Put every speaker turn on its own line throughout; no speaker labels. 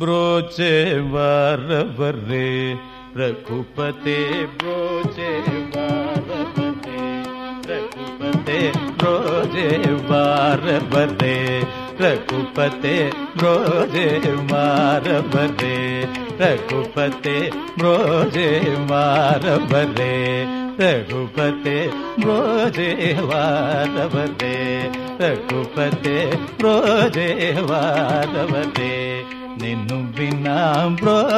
ब्रोचे वर वर्रे रघुपते ब्रोचे रोज़े वरे, रघुपते रघुपते रोज़े मार बदे रघुपते रोज़े मार बदे रघुपते रोज़े वार बदे रघुपते रोज़े वार बदे నిన్ను విన్నా బ్రోచేవారవరే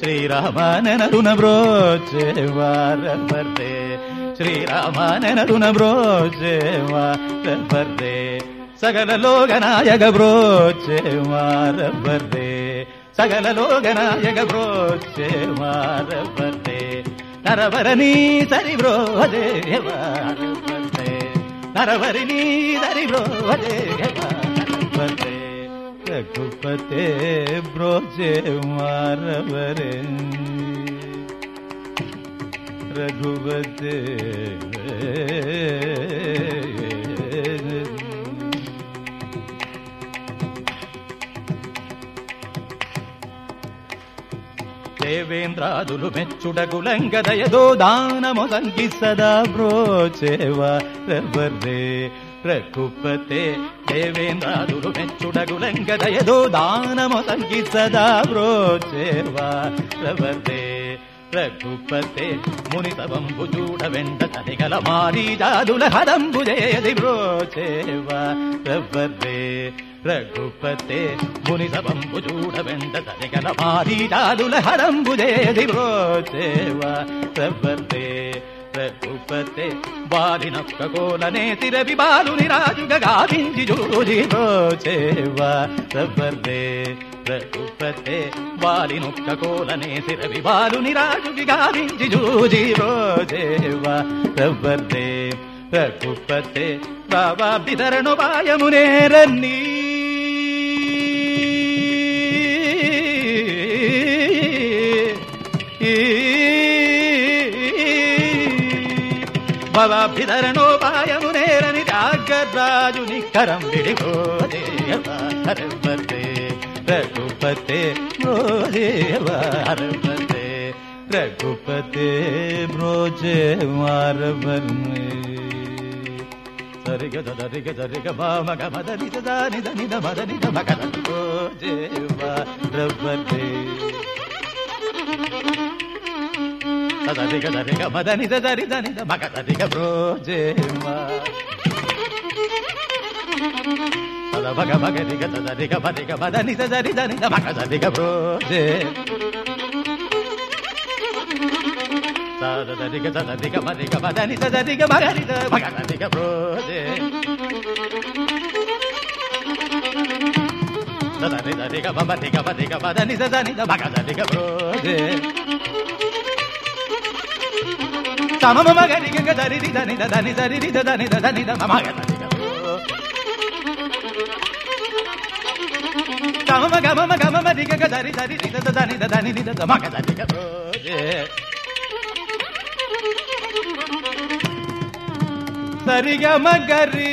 శ్రీరామాననరున బ్రోచేవారవరే శ్రీరామాననరున బ్రోచేవారవరే సగల లోగనాయగ బ్రోచేవారవరే సగల లోగనాయగ బ్రోచేవారవరే నరవరణి సరి బ్రోదేవారవరే నరవరిణీ సరి బ్రోదేవారవరే రఘుపతే బ్రోజే మారవరే రఘుపతే దేవేంద్రాదులు మెచ్చుడగులంగదయదో దానము సంగి సదా బ్రోచేవా రవర్రే రఘుపతే దేవేంద్రాదులు మెచ్చుడగులంగదయదో దానము సంగి సదా బ్రోచేవా రవర్రే రఘుపతే మునితవంబు చూడ వెంట తనిగల మారీజాదుల హదంబు జయది బ్రోచేవా రవర్రే రఘుపతే మునితవంబు చూడ వెంట తనిగల మారీజాదుల హదంబు జయది బ్రోచేవా రవర్రే రఘుపతే వారినొక్క కోలనే తిరవి బాలుని రాజుగా గావించి జోరి రఘుపతే వారినొక్క కోలనే తిరవి బాలుని రాజుకి గావించి జూజి రోజేవా రఘుపతే బాబా బిదరణు పాయమునేరన్నీ భవాభిధరణోపాయమునేరని త్యాగరాజుని కరం విడిపోదేవే రఘుపతే బ్రోదేవారపతే రఘుపతే బ్రోజే వారవర్మే సరిగ దరిగ దరిగ మామగ మదని దాని దని మదని మగ బ్రోజే దని గదని గ మదని దని దని మగ దని గ బ్రోజేమ పద భగ భగ ని గ దని గ మని గ మదని దని దని మగ దని గ బ్రోజే. దని గ దని గ మని గ మదని దని గ మగ ని మగ దని గ బ్రోజే. దని దని గ మని గ మని గ మదని దని గ మగ దని గ బ్రోజే. ತಮ ಮಮ ಗರಿ ಗಂಗ ದರಿ ದಿ ಧನಿ ದ ಧನಿ ದರಿ ದಿ ಧನಿ ದ ಧನಿ ದ ಮಮ ಗ ತಮ ಮ ಗ ಮ ಗ ಮ ದಿ ಗಂಗ ದರಿ ದರಿ ದಿ ದ ಧನಿ ದ ಧನಿ ದಿ ದ ಮ ಗ ದಿ ಗ ಸರಿ ಗ ಮ ಗರಿ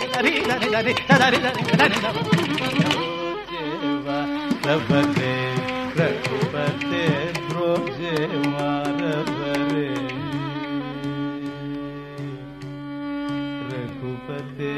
ರಘುಪತೆ ರಘುಪತೆ ಬ್ರೋಜೇವಾರವರೆ ರಘುಪತೆ